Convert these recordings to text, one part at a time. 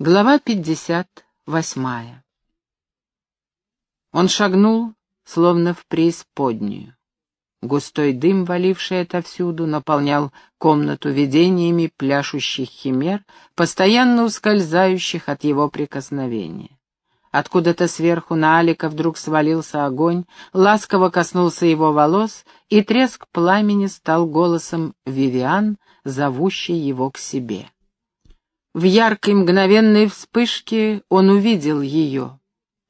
Глава пятьдесят восьмая. Он шагнул, словно в преисподнюю. Густой дым, валивший отовсюду, наполнял комнату видениями пляшущих химер, постоянно ускользающих от его прикосновения. Откуда-то сверху на Алика вдруг свалился огонь, ласково коснулся его волос, и треск пламени стал голосом Вивиан, зовущей его к себе. В яркой мгновенной вспышке он увидел ее.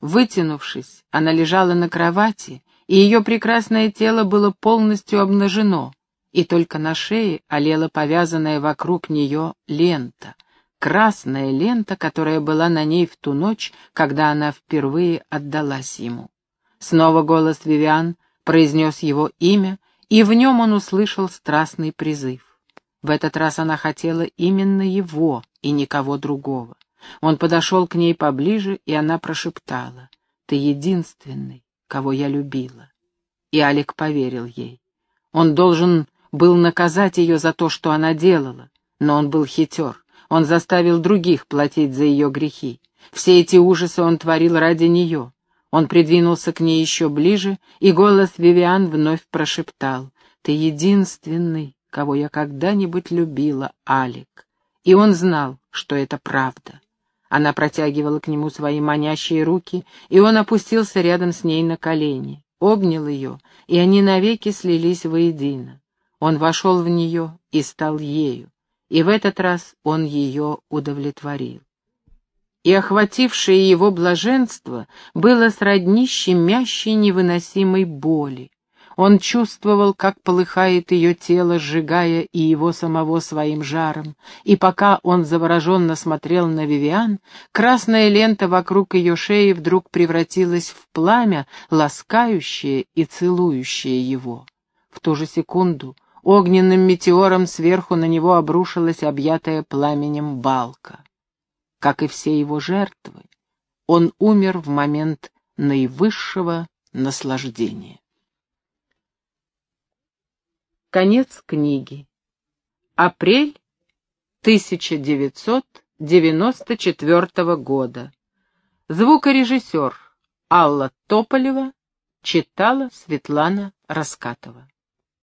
Вытянувшись, она лежала на кровати, и ее прекрасное тело было полностью обнажено, и только на шее олела повязанная вокруг нее лента, красная лента, которая была на ней в ту ночь, когда она впервые отдалась ему. Снова голос Вивиан произнес его имя, и в нем он услышал страстный призыв. В этот раз она хотела именно его и никого другого. Он подошел к ней поближе, и она прошептала, «Ты единственный, кого я любила». И Алик поверил ей. Он должен был наказать ее за то, что она делала, но он был хитер. Он заставил других платить за ее грехи. Все эти ужасы он творил ради нее. Он придвинулся к ней еще ближе, и голос Вивиан вновь прошептал, «Ты единственный, кого я когда-нибудь любила, Алик. И он знал, что это правда. Она протягивала к нему свои манящие руки, и он опустился рядом с ней на колени, обнял ее, и они навеки слились воедино. Он вошел в нее и стал ею, и в этот раз он ее удовлетворил. И охватившее его блаженство было сродни щемящей невыносимой боли, он чувствовал, как полыхает ее тело, сжигая и его самого своим жаром, и пока он завороженно смотрел на Вивиан, красная лента вокруг ее шеи вдруг превратилась в пламя, ласкающее и целующее его. В ту же секунду огненным метеором сверху на него обрушилась объятая пламенем балка. Как и все его жертвы, он умер в момент наивысшего наслаждения. Конец книги. Апрель 1994 года. Звукорежиссер Алла Тополева читала Светлана Раскатова.